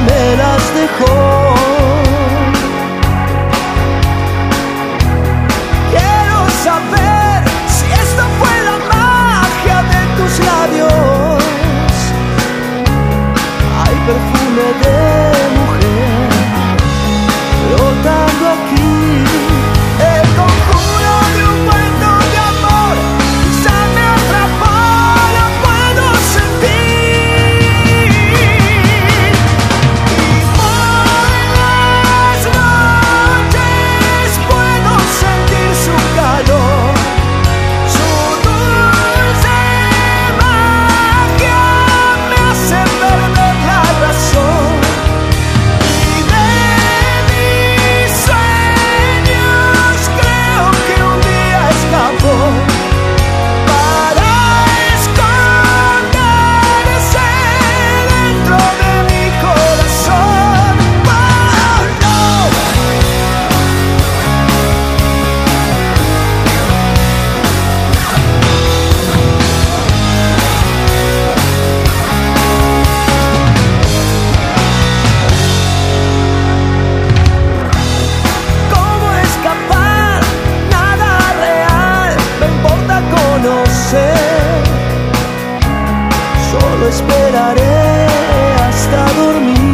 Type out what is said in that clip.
me las dejó. Quiero saber si esta fue la magia de tus labios. Ay, perfecto. esperaré hasta dormir.